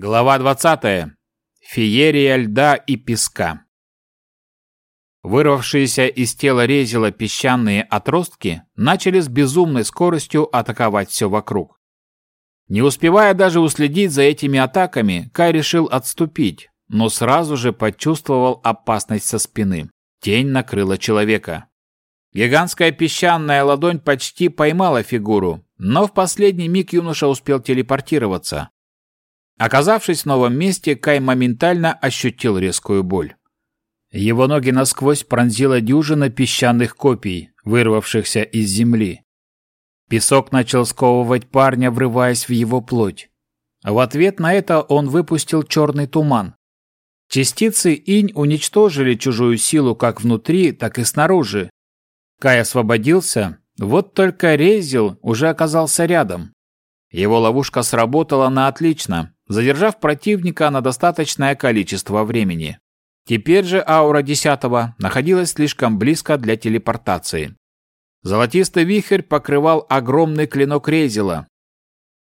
Глава 20. Феерия льда и песка. Вырвавшиеся из тела резила песчаные отростки начали с безумной скоростью атаковать все вокруг. Не успевая даже уследить за этими атаками, Кай решил отступить, но сразу же почувствовал опасность со спины. Тень накрыла человека. Гигантская песчаная ладонь почти поймала фигуру, но в последний миг юноша успел телепортироваться. Оказавшись в новом месте, Кай моментально ощутил резкую боль. Его ноги насквозь пронзила дюжина песчаных копий, вырвавшихся из земли. Песок начал сковывать парня, врываясь в его плоть. В ответ на это он выпустил черный туман. Частицы инь уничтожили чужую силу как внутри, так и снаружи. Кай освободился, вот только Резил уже оказался рядом. Его ловушка сработала на отлично, задержав противника на достаточное количество времени. Теперь же аура десятого находилась слишком близко для телепортации. Золотистый вихрь покрывал огромный клинок Резила.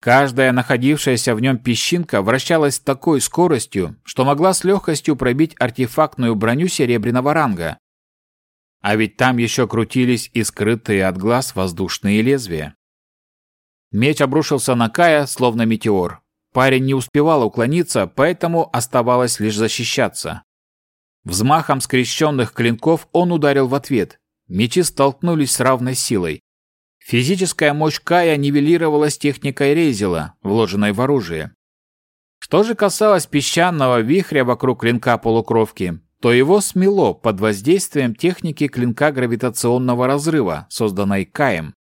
Каждая находившаяся в нем песчинка вращалась с такой скоростью, что могла с легкостью пробить артефактную броню серебряного ранга. А ведь там еще крутились и скрытые от глаз воздушные лезвия. Меч обрушился на Кая, словно метеор. Парень не успевал уклониться, поэтому оставалось лишь защищаться. Взмахом скрещенных клинков он ударил в ответ. Мечи столкнулись с равной силой. Физическая мощь Кая нивелировалась техникой Рейзела, вложенной в оружие. Что же касалось песчаного вихря вокруг клинка полукровки, то его смело под воздействием техники клинка гравитационного разрыва, созданной Каем.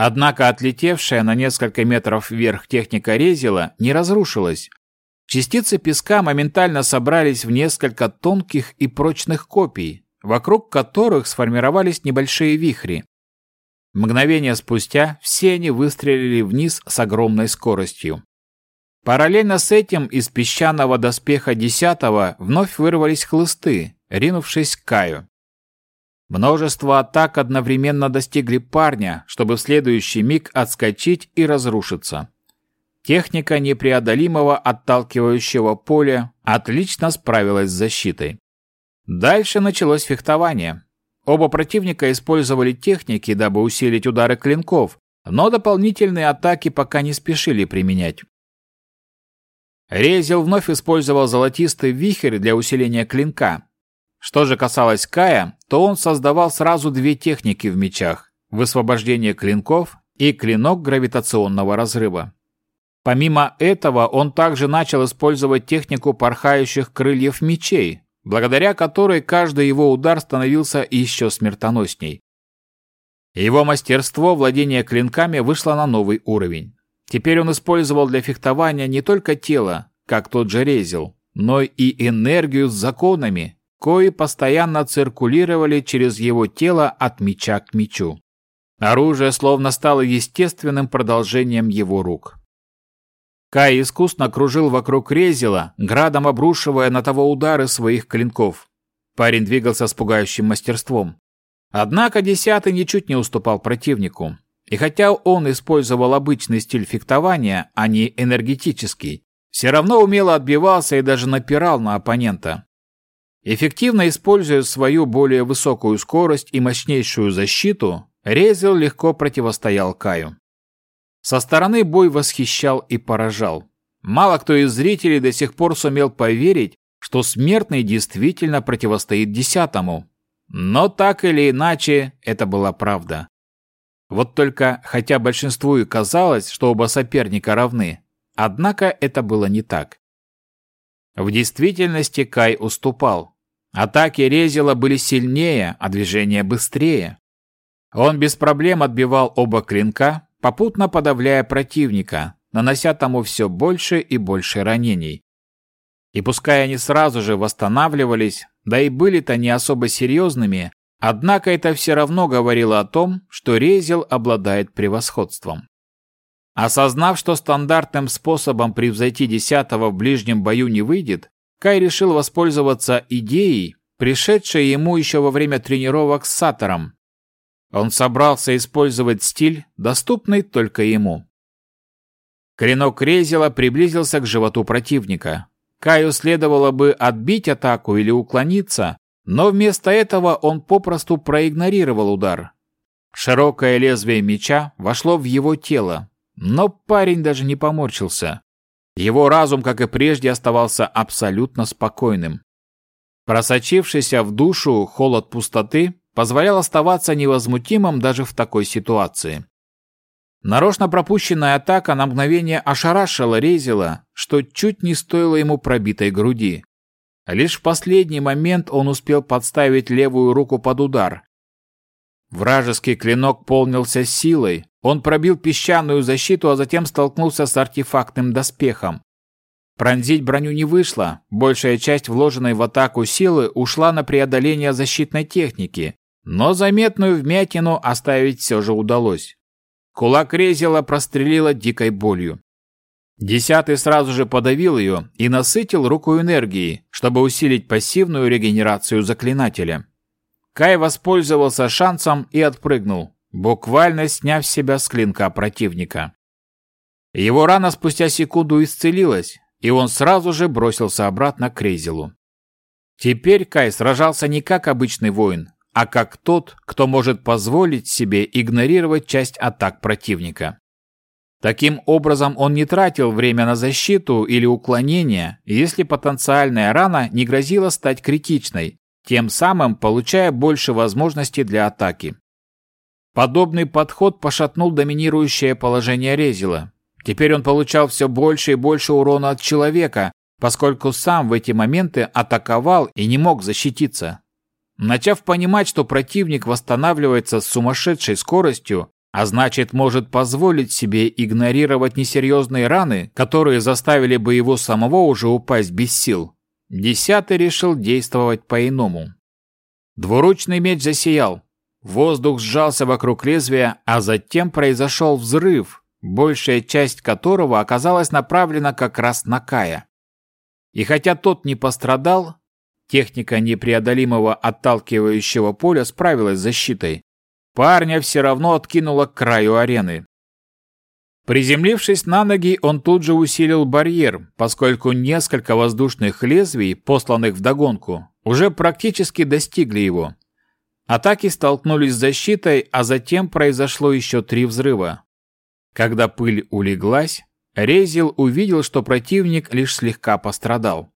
Однако отлетевшая на несколько метров вверх техника резила не разрушилась. Частицы песка моментально собрались в несколько тонких и прочных копий, вокруг которых сформировались небольшие вихри. Мгновение спустя все они выстрелили вниз с огромной скоростью. Параллельно с этим из песчаного доспеха десятого вновь вырвались хлысты, ринувшись к Каю. Множество атак одновременно достигли парня, чтобы в следующий миг отскочить и разрушиться. Техника непреодолимого отталкивающего поля отлично справилась с защитой. Дальше началось фехтование. Оба противника использовали техники, дабы усилить удары клинков, но дополнительные атаки пока не спешили применять. Резил вновь использовал золотистый вихрь для усиления клинка, что же касалось Кая, то он создавал сразу две техники в мечах – высвобождение клинков и клинок гравитационного разрыва. Помимо этого, он также начал использовать технику порхающих крыльев мечей, благодаря которой каждый его удар становился еще смертоносней. Его мастерство владения клинками вышло на новый уровень. Теперь он использовал для фехтования не только тело, как тот же Резил, но и энергию с законами, кои постоянно циркулировали через его тело от меча к мечу. Оружие словно стало естественным продолжением его рук. Кай искусно кружил вокруг Резила, градом обрушивая на того удары своих клинков. Парень двигался с пугающим мастерством. Однако десятый ничуть не уступал противнику. И хотя он использовал обычный стиль фехтования, а не энергетический, все равно умело отбивался и даже напирал на оппонента. Эффективно используя свою более высокую скорость и мощнейшую защиту, Резил легко противостоял Каю. Со стороны бой восхищал и поражал. Мало кто из зрителей до сих пор сумел поверить, что смертный действительно противостоит десятому. Но так или иначе, это была правда. Вот только, хотя большинству и казалось, что оба соперника равны, однако это было не так. В действительности Кай уступал. Атаки Резила были сильнее, а движения быстрее. Он без проблем отбивал оба клинка, попутно подавляя противника, нанося тому все больше и больше ранений. И пускай они сразу же восстанавливались, да и были-то не особо серьезными, однако это все равно говорило о том, что Резил обладает превосходством. Осознав, что стандартным способом превзойти десятого в ближнем бою не выйдет, Кай решил воспользоваться идеей, пришедшей ему еще во время тренировок с Сатором. Он собрался использовать стиль, доступный только ему. Клинок Резила приблизился к животу противника. Каю следовало бы отбить атаку или уклониться, но вместо этого он попросту проигнорировал удар. Широкое лезвие меча вошло в его тело, но парень даже не поморщился. Его разум, как и прежде, оставался абсолютно спокойным. Просочившийся в душу холод пустоты позволял оставаться невозмутимым даже в такой ситуации. Нарочно пропущенная атака на мгновение ошарашила Резила, что чуть не стоило ему пробитой груди. Лишь в последний момент он успел подставить левую руку под удар. Вражеский клинок полнился силой, он пробил песчаную защиту, а затем столкнулся с артефактным доспехом. Пронзить броню не вышло, большая часть вложенной в атаку силы ушла на преодоление защитной техники, но заметную вмятину оставить все же удалось. Кулак Резила прострелила дикой болью. Десятый сразу же подавил ее и насытил руку энергией, чтобы усилить пассивную регенерацию заклинателя. Кай воспользовался шансом и отпрыгнул, буквально сняв себя с клинка противника. Его рана спустя секунду исцелилась, и он сразу же бросился обратно к Резилу. Теперь Кай сражался не как обычный воин, а как тот, кто может позволить себе игнорировать часть атак противника. Таким образом, он не тратил время на защиту или уклонение, если потенциальная рана не грозила стать критичной, тем самым получая больше возможностей для атаки. Подобный подход пошатнул доминирующее положение Резила. Теперь он получал все больше и больше урона от человека, поскольку сам в эти моменты атаковал и не мог защититься. Начав понимать, что противник восстанавливается с сумасшедшей скоростью, а значит может позволить себе игнорировать несерьезные раны, которые заставили бы его самого уже упасть без сил, десятый решил действовать по-иному. Двуручный меч засиял. Воздух сжался вокруг лезвия, а затем произошел взрыв, большая часть которого оказалась направлена как раз на Кая. И хотя тот не пострадал, Техника непреодолимого отталкивающего поля справилась с защитой. Парня все равно откинуло к краю арены. Приземлившись на ноги, он тут же усилил барьер, поскольку несколько воздушных лезвий, посланных вдогонку, уже практически достигли его. Атаки столкнулись с защитой, а затем произошло еще три взрыва. Когда пыль улеглась, Резил увидел, что противник лишь слегка пострадал.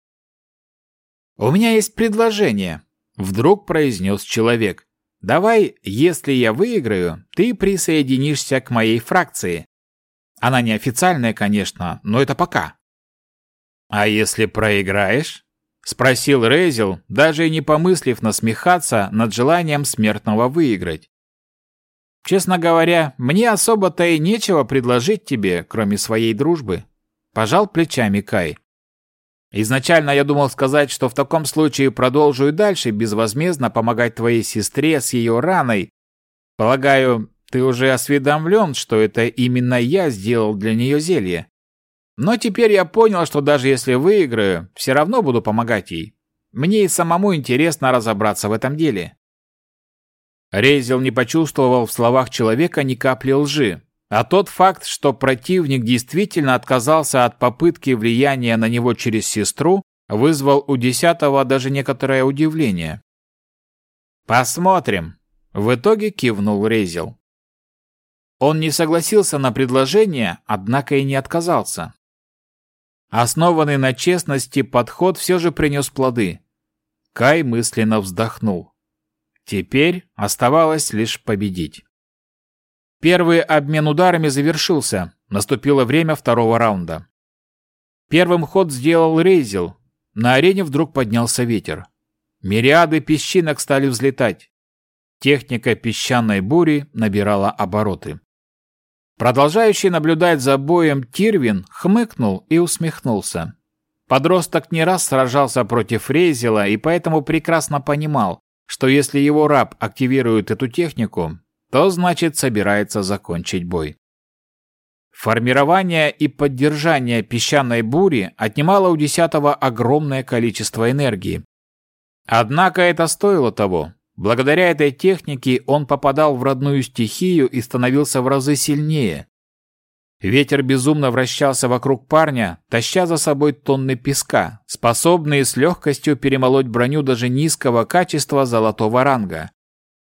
«У меня есть предложение», — вдруг произнес человек. «Давай, если я выиграю, ты присоединишься к моей фракции. Она неофициальная, конечно, но это пока». «А если проиграешь?» — спросил Рейзел, даже не помыслив насмехаться над желанием смертного выиграть. «Честно говоря, мне особо-то и нечего предложить тебе, кроме своей дружбы», — пожал плечами Кай. Изначально я думал сказать, что в таком случае продолжу и дальше безвозмездно помогать твоей сестре с ее раной. Полагаю, ты уже осведомлен, что это именно я сделал для нее зелье. Но теперь я понял, что даже если выиграю, все равно буду помогать ей. Мне и самому интересно разобраться в этом деле. Рейзел не почувствовал в словах человека ни капли лжи, а тот факт, что противник действительно отказался от попытки влияния на него через сестру, вызвал у десятого даже некоторое удивление. «Посмотрим», — в итоге кивнул Рейзел. Он не согласился на предложение, однако и не отказался. Основанный на честности подход все же принес плоды. Кай мысленно вздохнул. Теперь оставалось лишь победить. Первый обмен ударами завершился. Наступило время второго раунда. Первым ход сделал Рейзел. На арене вдруг поднялся ветер. Мириады песчинок стали взлетать. Техника песчаной бури набирала обороты. Продолжающий наблюдать за боем Тирвин хмыкнул и усмехнулся. Подросток не раз сражался против Рейзела и поэтому прекрасно понимал, что если его раб активирует эту технику, то значит собирается закончить бой. Формирование и поддержание песчаной бури отнимало у десятого огромное количество энергии. Однако это стоило того. Благодаря этой технике он попадал в родную стихию и становился в разы сильнее. Ветер безумно вращался вокруг парня, таща за собой тонны песка, способные с легкостью перемолоть броню даже низкого качества золотого ранга.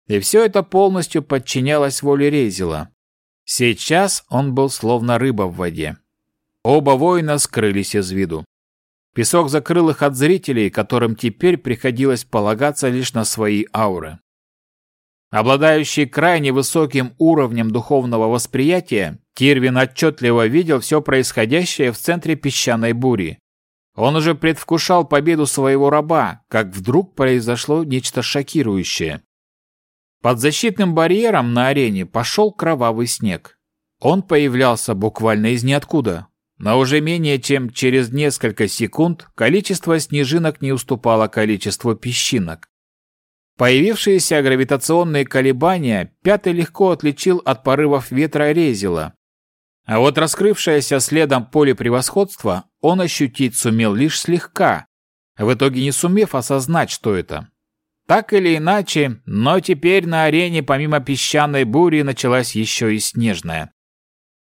И все это полностью подчинялось воле Резила. Сейчас он был словно рыба в воде. Оба воина скрылись из виду. Песок закрыл их от зрителей, которым теперь приходилось полагаться лишь на свои ауры. Обладающий крайне высоким уровнем духовного восприятия, Тирвин отчетливо видел все происходящее в центре песчаной бури. Он уже предвкушал победу своего раба, как вдруг произошло нечто шокирующее. Под защитным барьером на арене пошел кровавый снег. Он появлялся буквально из ниоткуда, но уже менее чем через несколько секунд количество снежинок не уступало количеству песчинок. Появившиеся гравитационные колебания Пятый легко отличил от порывов ветра Резила. А вот раскрывшееся следом поле превосходства он ощутить сумел лишь слегка, в итоге не сумев осознать, что это. Так или иначе, но теперь на арене помимо песчаной бури началась еще и снежная.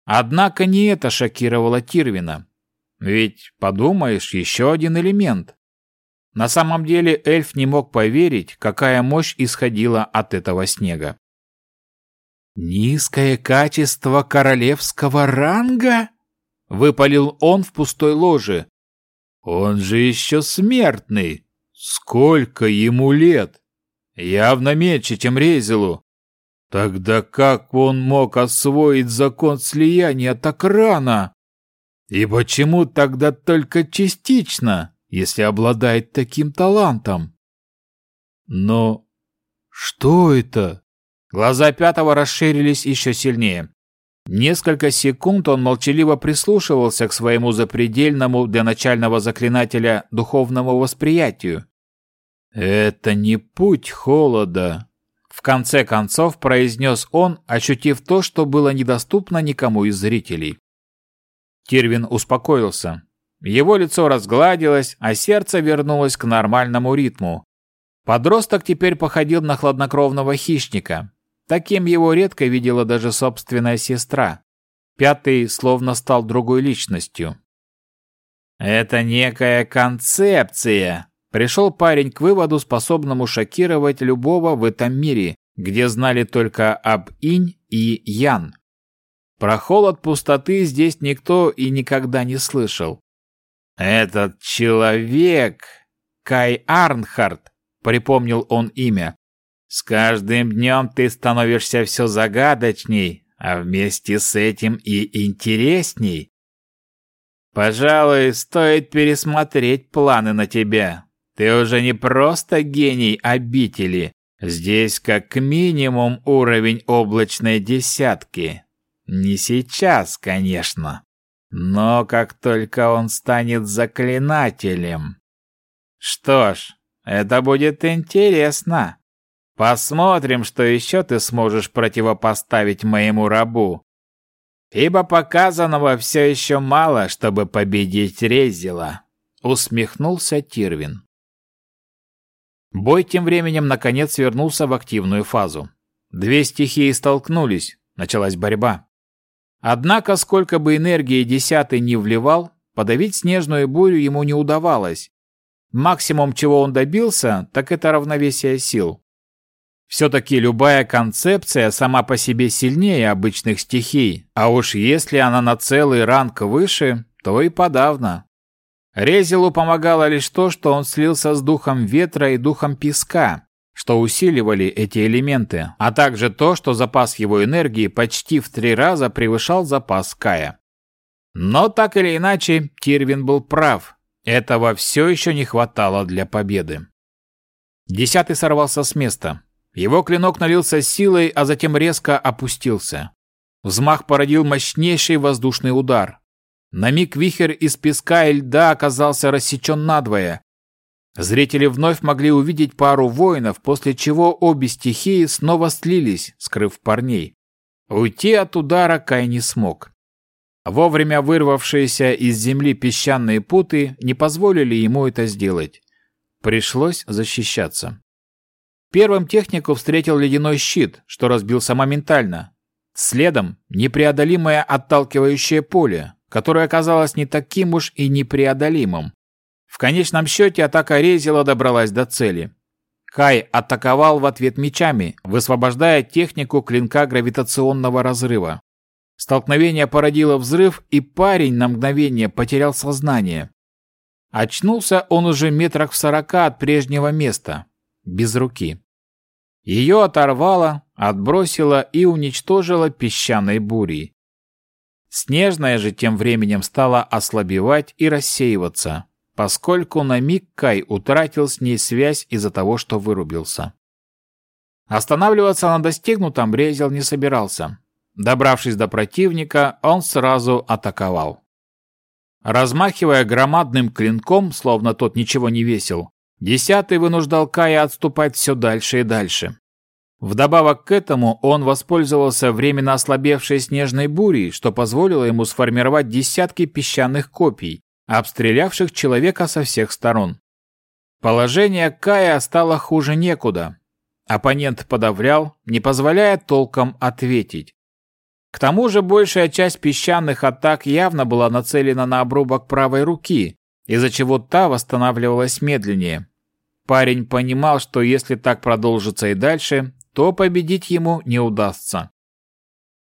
Однако не это шокировало Тирвина. Ведь, подумаешь, еще один элемент. На самом деле эльф не мог поверить, какая мощь исходила от этого снега. «Низкое качество королевского ранга?» — выпалил он в пустой ложе. «Он же еще смертный! Сколько ему лет? Явно меньше, чем Резилу. Тогда как он мог освоить закон слияния так рано? И почему тогда только частично?» если обладает таким талантом. Но что это? Глаза пятого расширились еще сильнее. Несколько секунд он молчаливо прислушивался к своему запредельному для начального заклинателя духовному восприятию. «Это не путь холода», — в конце концов произнес он, ощутив то, что было недоступно никому из зрителей. Тирвин успокоился. Его лицо разгладилось, а сердце вернулось к нормальному ритму. Подросток теперь походил на хладнокровного хищника. Таким его редко видела даже собственная сестра. Пятый словно стал другой личностью. «Это некая концепция», — пришел парень к выводу, способному шокировать любого в этом мире, где знали только об инь и ян. Про холод пустоты здесь никто и никогда не слышал. «Этот человек, Кай Арнхард», — припомнил он имя. «С каждым днем ты становишься все загадочней, а вместе с этим и интересней. Пожалуй, стоит пересмотреть планы на тебя. Ты уже не просто гений обители. Здесь как минимум уровень облачной десятки. Не сейчас, конечно. Но как только он станет заклинателем... Что ж, это будет интересно. Посмотрим, что еще ты сможешь противопоставить моему рабу. Ибо показанного все еще мало, чтобы победить Резила. Усмехнулся Тирвин. Бой тем временем наконец вернулся в активную фазу. Две стихии столкнулись, началась борьба. Однако, сколько бы энергии десятый не вливал, подавить снежную бурю ему не удавалось. Максимум, чего он добился, так это равновесие сил. Все-таки любая концепция сама по себе сильнее обычных стихий, а уж если она на целый ранг выше, то и подавно. Резилу помогало лишь то, что он слился с духом ветра и духом песка, что усиливали эти элементы, а также то, что запас его энергии почти в три раза превышал запас Кая. Но так или иначе, Тирвин был прав. Этого все еще не хватало для победы. Десятый сорвался с места. Его клинок налился силой, а затем резко опустился. Взмах породил мощнейший воздушный удар. На миг вихрь из песка и льда оказался рассечен надвое, Зрители вновь могли увидеть пару воинов, после чего обе стихии снова слились, скрыв парней. Уйти от удара Кай не смог. Вовремя вырвавшиеся из земли песчаные путы не позволили ему это сделать. Пришлось защищаться. Первым технику встретил ледяной щит, что разбился моментально. Следом непреодолимое отталкивающее поле, которое оказалось не таким уж и непреодолимым. В конечном счете атака Резила добралась до цели. Кай атаковал в ответ мечами, высвобождая технику клинка гравитационного разрыва. Столкновение породило взрыв, и парень на мгновение потерял сознание. Очнулся он уже метрах в сорока от прежнего места, без руки. Ее оторвало, отбросило и уничтожило песчаной бурей. Снежная же тем временем стала ослабевать и рассеиваться, поскольку на миг Кай утратил с ней связь из-за того, что вырубился. Останавливаться на достигнутом Брезел не собирался. Добравшись до противника, он сразу атаковал. Размахивая громадным клинком, словно тот ничего не весил, десятый вынуждал Кая отступать все дальше и дальше. Вдобавок к этому он воспользовался временно ослабевшей снежной бурей, что позволило ему сформировать десятки песчаных копий, обстрелявших человека со всех сторон. Положение Кая стало хуже некуда. Оппонент подавлял, не позволяя толком ответить. К тому же большая часть песчаных атак явно была нацелена на обрубок правой руки, из-за чего та восстанавливалась медленнее. Парень понимал, что если так продолжится и дальше, то победить ему не удастся.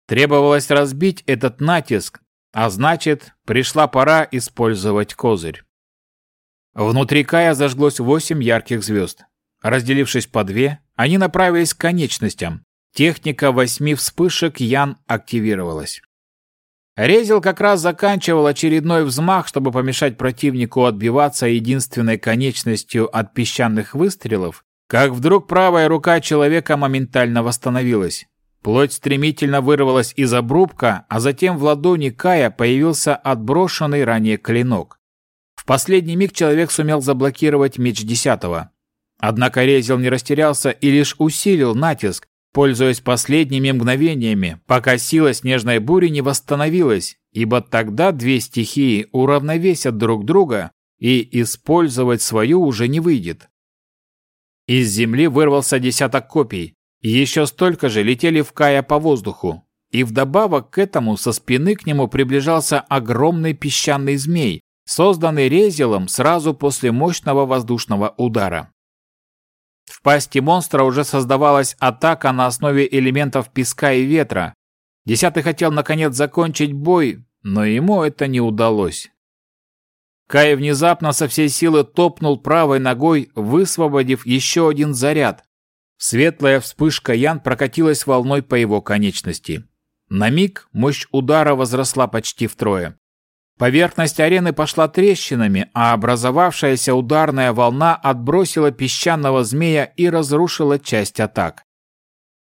Требовалось разбить этот натиск, а значит, пришла пора использовать козырь. Внутри Кая зажглось восемь ярких звезд. Разделившись по две, они направились к конечностям, Техника восьми вспышек Ян активировалась. Резил как раз заканчивал очередной взмах, чтобы помешать противнику отбиваться единственной конечностью от песчаных выстрелов, как вдруг правая рука человека моментально восстановилась. Плоть стремительно вырвалась из обрубка, а затем в ладони Кая появился отброшенный ранее клинок. В последний миг человек сумел заблокировать меч десятого. Однако Резил не растерялся и лишь усилил натиск, пользуясь последними мгновениями, пока сила снежной бури не восстановилась, ибо тогда две стихии уравновесят друг друга и использовать свою уже не выйдет. Из земли вырвался десяток копий, еще столько же летели в Кая по воздуху, и вдобавок к этому со спины к нему приближался огромный песчаный змей, созданный Резелом сразу после мощного воздушного удара. В пасти монстра уже создавалась атака на основе элементов песка и ветра. Десятый хотел наконец закончить бой, но ему это не удалось. Кай внезапно со всей силы топнул правой ногой, высвободив еще один заряд. Светлая вспышка Ян прокатилась волной по его конечности. На миг мощь удара возросла почти втрое. Поверхность арены пошла трещинами, а образовавшаяся ударная волна отбросила песчаного змея и разрушила часть атак.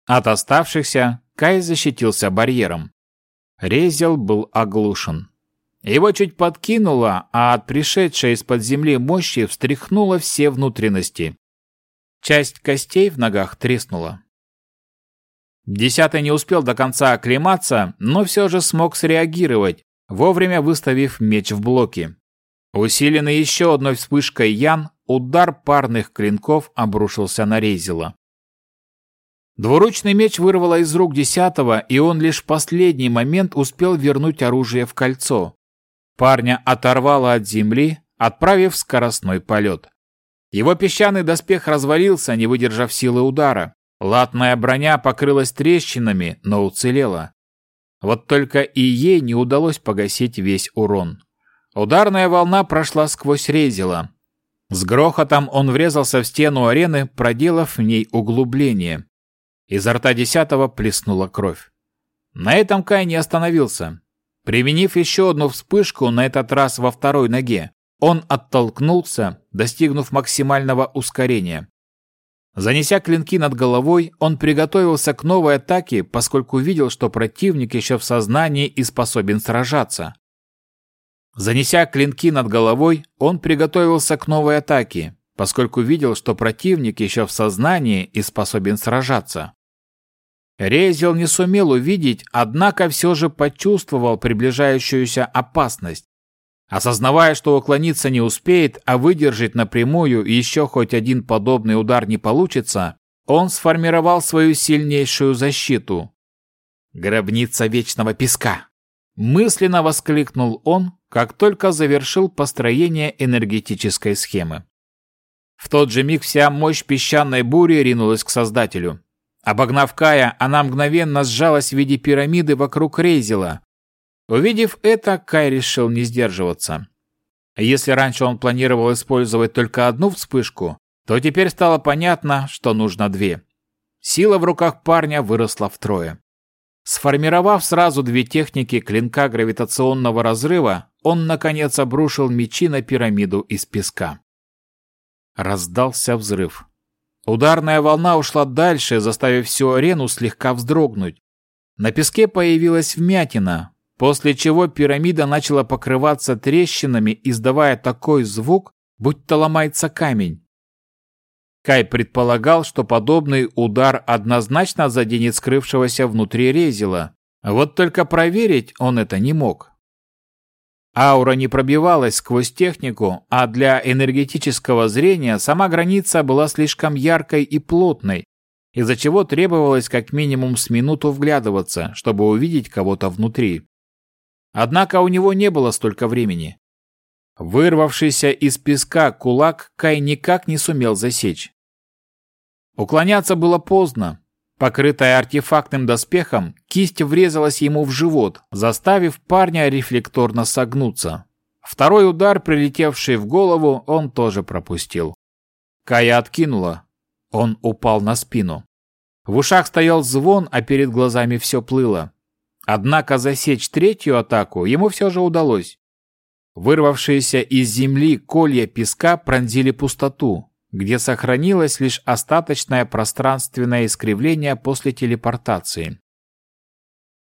От оставшихся Кай защитился барьером. Резел был оглушен. Его чуть подкинуло, а от пришедшей из-под земли мощи встряхнуло все внутренности. Часть костей в ногах треснула. Десятый не успел до конца оклематься, но все же смог среагировать, вовремя выставив меч в блоки. Усиленный еще одной вспышкой Ян, удар парных клинков обрушился на Резила. Двуручный меч вырвало из рук десятого, и он лишь в последний момент успел вернуть оружие в кольцо. Парня оторвало от земли, отправив скоростной полет. Его песчаный доспех развалился, не выдержав силы удара. Латная броня покрылась трещинами, но уцелела. Вот только и ей не удалось погасить весь урон. Ударная волна прошла сквозь резила. С грохотом он врезался в стену арены, проделав в ней углубление. Изо рта десятого плеснула кровь. На этом Кай не остановился. Применив еще одну вспышку, на этот раз во второй ноге, он оттолкнулся, достигнув максимального ускорения. Занеся клинки над головой, он приготовился к новой атаке, поскольку видел, что противник еще в сознании и способен сражаться. Занеся клинки над головой, он приготовился к новой атаке, поскольку видел, что противник еще в сознании и способен сражаться. Резил не сумел увидеть, однако все же почувствовал приближающуюся опасность. Осознавая, что уклониться не успеет, а выдержать напрямую еще хоть один подобный удар не получится, он сформировал свою сильнейшую защиту. Гробница вечного песка. Мысленно воскликнул он, как только завершил построение энергетической схемы. В тот же миг вся мощь песчаной бури ринулась к Создателю. Обогнав Кая, она мгновенно сжалась в виде пирамиды вокруг Рейзела. Увидев это, Кай решил не сдерживаться. Если раньше он планировал использовать только одну вспышку, то теперь стало понятно, что нужно две. Сила в руках парня выросла втрое. Сформировав сразу две техники клинка гравитационного разрыва, он, наконец, обрушил мечи на пирамиду из песка. Раздался взрыв. Ударная волна ушла дальше, заставив всю арену слегка вздрогнуть. На песке появилась вмятина, после чего пирамида начала покрываться трещинами, издавая такой звук, будто ломается камень. Кай предполагал, что подобный удар однозначно заденет скрывшегося внутри резила. Вот только проверить он это не мог. Аура не пробивалась сквозь технику, а для энергетического зрения сама граница была слишком яркой и плотной, из-за чего требовалось как минимум с минуту вглядываться, чтобы увидеть кого-то внутри. Однако у него не было столько времени. Вырвавшийся из песка кулак Кай никак не сумел засечь. Уклоняться было поздно. Покрытая артефактным доспехом, кисть врезалась ему в живот, заставив парня рефлекторно согнуться. Второй удар, прилетевший в голову, он тоже пропустил. Кая откинула. Он упал на спину. В ушах стоял звон, а перед глазами все плыло. Однако засечь третью атаку ему все же удалось. Вырвавшиеся из земли колья песка пронзили пустоту, где сохранилось лишь остаточное пространственное искривление после телепортации.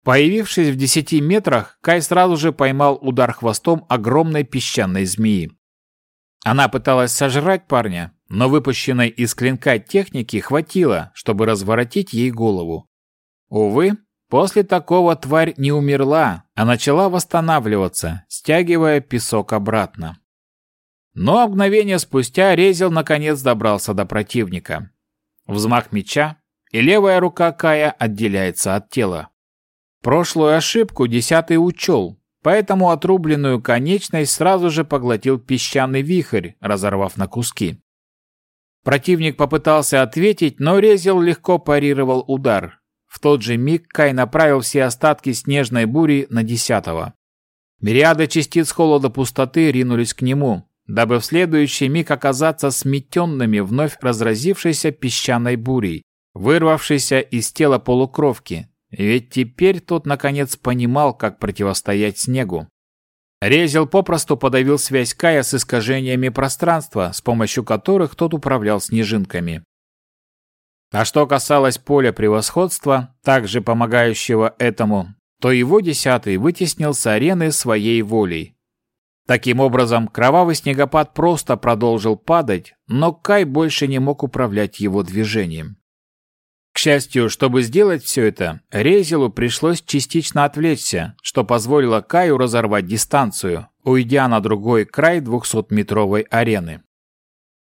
Появившись в десяти метрах, Кай сразу же поймал удар хвостом огромной песчаной змеи. Она пыталась сожрать парня, но выпущенной из клинка техники хватило, чтобы разворотить ей голову. Увы, После такого тварь не умерла, а начала восстанавливаться, стягивая песок обратно. Но мгновение спустя Резил наконец добрался до противника. Взмах меча, и левая рука Кая отделяется от тела. Прошлую ошибку десятый учел, поэтому отрубленную конечность сразу же поглотил песчаный вихрь, разорвав на куски. Противник попытался ответить, но Резил легко парировал удар, в тот же миг Кай направил все остатки снежной бури на десятого. Мириады частиц холода пустоты ринулись к нему, дабы в следующий миг оказаться сметенными вновь разразившейся песчаной бурей, вырвавшейся из тела полукровки. Ведь теперь тот наконец понимал, как противостоять снегу. Резел попросту подавил связь Кая с искажениями пространства, с помощью которых тот управлял снежинками. А что касалось поля превосходства, также помогающего этому, то его десятый вытеснил с арены своей волей. Таким образом, кровавый снегопад просто продолжил падать, но Кай больше не мог управлять его движением. К счастью, чтобы сделать все это, Резилу пришлось частично отвлечься, что позволило Каю разорвать дистанцию, уйдя на другой край 200-метровой арены.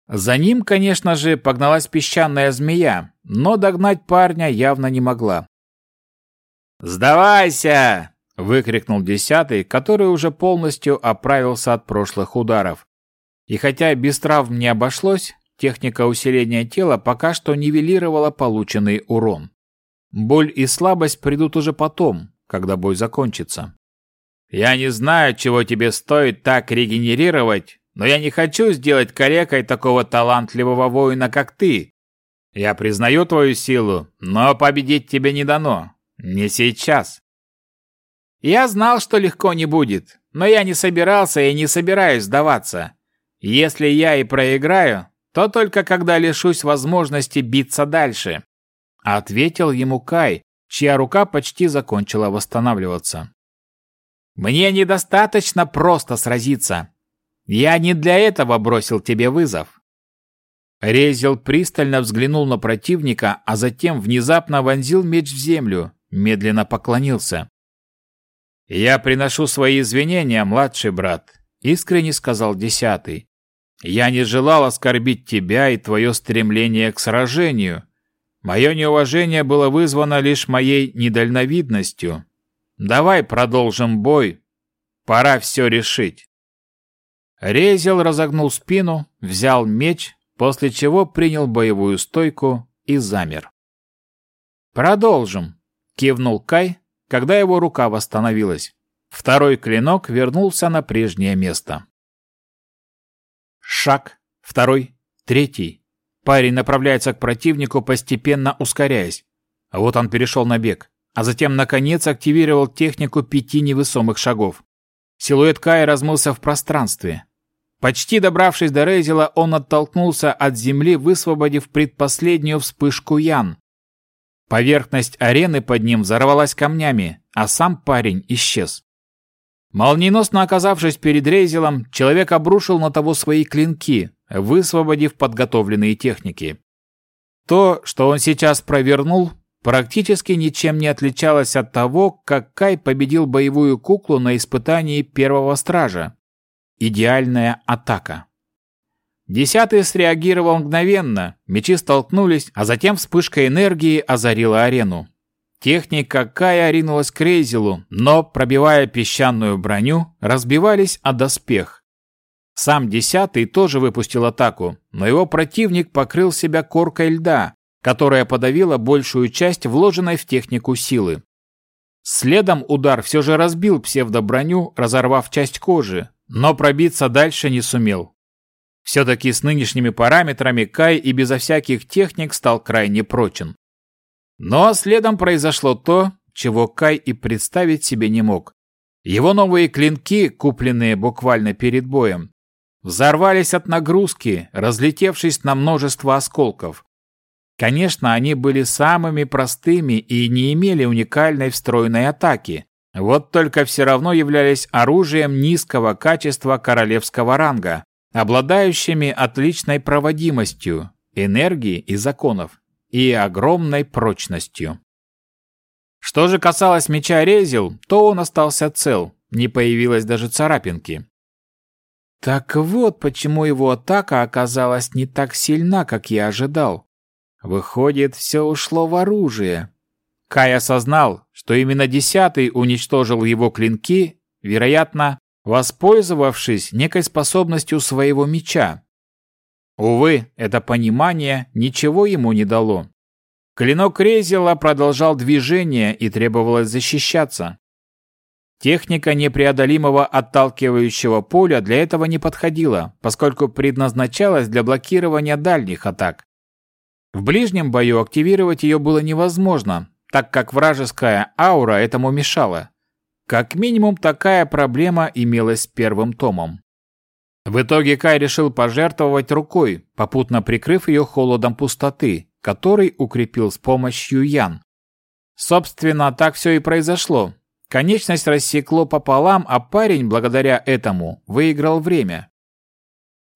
За ним, конечно же, погналась песчаная змея, но догнать парня явно не могла. «Сдавайся!» — выкрикнул десятый, который уже полностью оправился от прошлых ударов. И хотя без травм не обошлось, техника усиления тела пока что нивелировала полученный урон. Боль и слабость придут уже потом, когда бой закончится. «Я не знаю, чего тебе стоит так регенерировать, но я не хочу сделать корекой такого талантливого воина, как ты. Я признаю твою силу, но победить тебе не дано. Не сейчас. Я знал, что легко не будет, но я не собирался и не собираюсь сдаваться. Если я и проиграю, то только когда лишусь возможности биться дальше. Ответил ему Кай, чья рука почти закончила восстанавливаться. Мне недостаточно просто сразиться. Я не для этого бросил тебе вызов. Резил пристально взглянул на противника, а затем внезапно вонзил меч в землю, медленно поклонился. «Я приношу свои извинения, младший брат», — искренне сказал десятый. «Я не желал оскорбить тебя и твое стремление к сражению. Мое неуважение было вызвано лишь моей недальновидностью. Давай продолжим бой. Пора все решить. Резел разогнул спину, взял меч, после чего принял боевую стойку и замер. «Продолжим», — кивнул Кай, когда его рука восстановилась. Второй клинок вернулся на прежнее место. Шаг, второй, третий. Парень направляется к противнику, постепенно ускоряясь. Вот он перешел на бег, а затем, наконец, активировал технику пяти невесомых шагов. Силуэт Кая размылся в пространстве. Почти добравшись до Рейзела, он оттолкнулся от земли, высвободив предпоследнюю вспышку Ян. Поверхность арены под ним взорвалась камнями, а сам парень исчез. Молниеносно оказавшись перед Рейзелом, человек обрушил на того свои клинки, высвободив подготовленные техники. То, что он сейчас провернул, практически ничем не отличалось от того, как Кай победил боевую куклу на испытании первого стража. Идеальная атака. Десятый среагировал мгновенно, мечи столкнулись, а затем вспышка энергии озарила арену. Техника Кая ринулась к Рейзелу, но, пробивая песчаную броню, разбивались о доспех. Сам десятый тоже выпустил атаку, но его противник покрыл себя коркой льда, которая подавила большую часть вложенной в технику силы. Следом удар все же разбил псевдоброню, разорвав часть кожи, но пробиться дальше не сумел. Все-таки с нынешними параметрами Кай и безо всяких техник стал крайне прочен. Но следом произошло то, чего Кай и представить себе не мог. Его новые клинки, купленные буквально перед боем, взорвались от нагрузки, разлетевшись на множество осколков. Конечно, они были самыми простыми и не имели уникальной встроенной атаки. Вот только все равно являлись оружием низкого качества королевского ранга, обладающими отличной проводимостью, энергией и законов и огромной прочностью. Что же касалось меча Резил, то он остался цел, не появилось даже царапинки. Так вот, почему его атака оказалась не так сильна, как я ожидал. Выходит, все ушло в оружие. Кай осознал, что именно десятый уничтожил его клинки, вероятно, воспользовавшись некой способностью своего меча. Увы, это понимание ничего ему не дало. Клинок Резела продолжал движение и требовалось защищаться. Техника непреодолимого отталкивающего поля для этого не подходила, поскольку предназначалась для блокирования дальних атак. В ближнем бою активировать ее было невозможно, так как вражеская аура этому мешала. Как минимум такая проблема имелась первым томом. В итоге Кай решил пожертвовать рукой, попутно прикрыв ее холодом пустоты, который укрепил с помощью Ян. Собственно, так все и произошло. Конечность рассекло пополам, а парень, благодаря этому, выиграл время.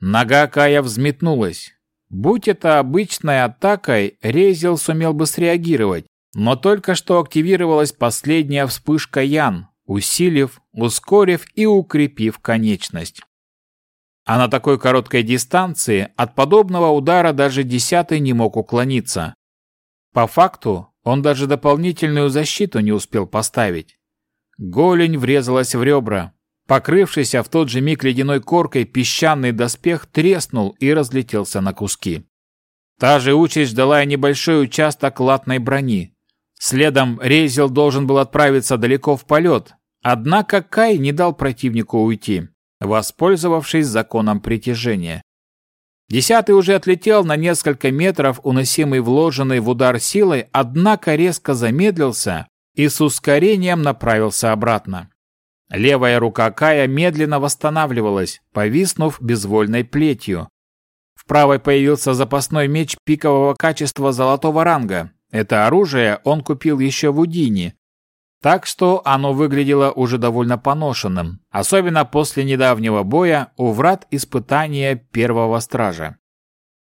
Нога Кая взметнулась. Будь это обычной атакой, Резил сумел бы среагировать, но только что активировалась последняя вспышка Ян, усилив, ускорив и укрепив конечность. А на такой короткой дистанции от подобного удара даже десятый не мог уклониться. По факту, он даже дополнительную защиту не успел поставить. Голень врезалась в ребра. Покрывшийся в тот же миг ледяной коркой песчаный доспех треснул и разлетелся на куски. Та же участь ждала и небольшой участок латной брони. Следом Рейзел должен был отправиться далеко в полет, однако Кай не дал противнику уйти воспользовавшись законом притяжения. Десятый уже отлетел на несколько метров, уносимый вложенный в удар силой, однако резко замедлился и с ускорением направился обратно. Левая рука Кая медленно восстанавливалась, повиснув безвольной плетью. В правой появился запасной меч пикового качества золотого ранга. Это оружие он купил еще в Удине, так что оно выглядело уже довольно поношенным, особенно после недавнего боя у врат испытания первого стража.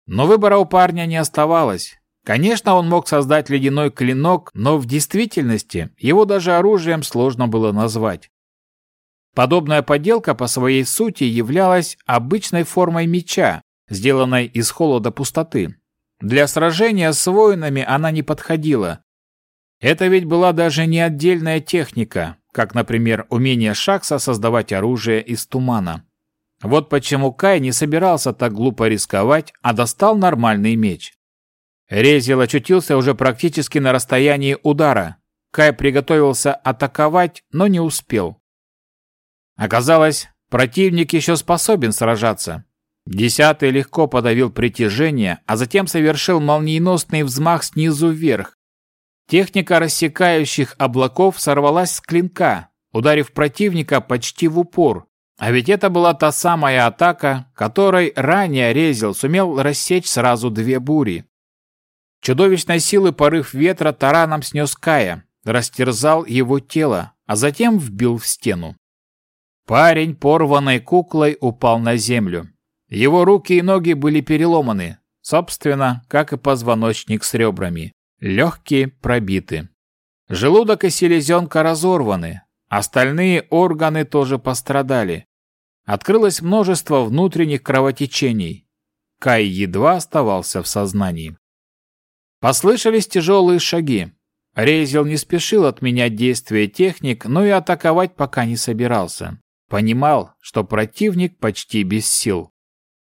Но выбора у парня не оставалось. Конечно, он мог создать ледяной клинок, но в действительности его даже оружием сложно было назвать. Подобная подделка по своей сути являлась обычной формой меча, сделанной из холода пустоты. Для сражения с воинами она не подходила. Это ведь была даже не отдельная техника, как, например, умение Шакса создавать оружие из тумана. Вот почему Кай не собирался так глупо рисковать, а достал нормальный меч. Резил очутился уже практически на расстоянии удара. Кай приготовился атаковать, но не успел. Оказалось, противник еще способен сражаться. Десятый легко подавил притяжение, а затем совершил молниеносный взмах снизу вверх. Техника рассекающих облаков сорвалась с клинка, ударив противника почти в упор. А ведь это была та самая атака, которой ранее Резил сумел рассечь сразу две бури. Чудовищной силы порыв ветра тараном снес Кая, растерзал его тело, а затем вбил в стену. Парень, порванной куклой, упал на землю. Его руки и ноги были переломаны, собственно, как и позвоночник с ребрами. Легкие пробиты. Желудок и селезенка разорваны. Остальные органы тоже пострадали. Открылось множество внутренних кровотечений. Кай едва оставался в сознании. Послышались тяжелые шаги. Рейзел не спешил отменять действия техник, но и атаковать пока не собирался. Понимал, что противник почти без сил.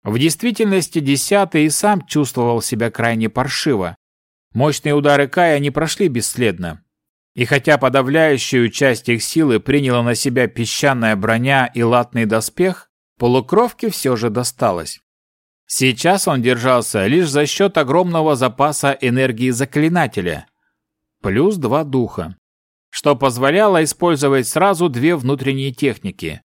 В действительности десятый и сам чувствовал себя крайне паршиво. Мощные удары Кая не прошли бесследно. И хотя подавляющую часть их силы приняла на себя песчаная броня и латный доспех, полукровке все же досталось. Сейчас он держался лишь за счет огромного запаса энергии заклинателя, плюс два духа, что позволяло использовать сразу две внутренние техники.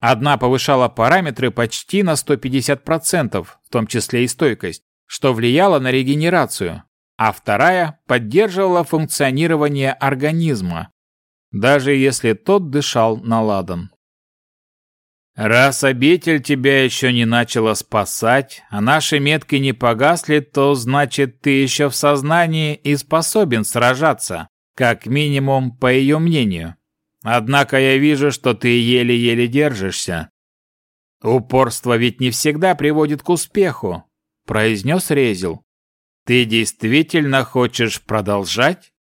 Одна повышала параметры почти на 150%, в том числе и стойкость, что влияло на регенерацию, а вторая поддерживала функционирование организма, даже если тот дышал на ладан. Раз обитель тебя еще не начала спасать, а наши метки не погасли, то значит ты еще в сознании и способен сражаться, как минимум по ее мнению. Однако я вижу, что ты еле-еле держишься. Упорство ведь не всегда приводит к успеху, произнес Резил. Ты действительно хочешь продолжать?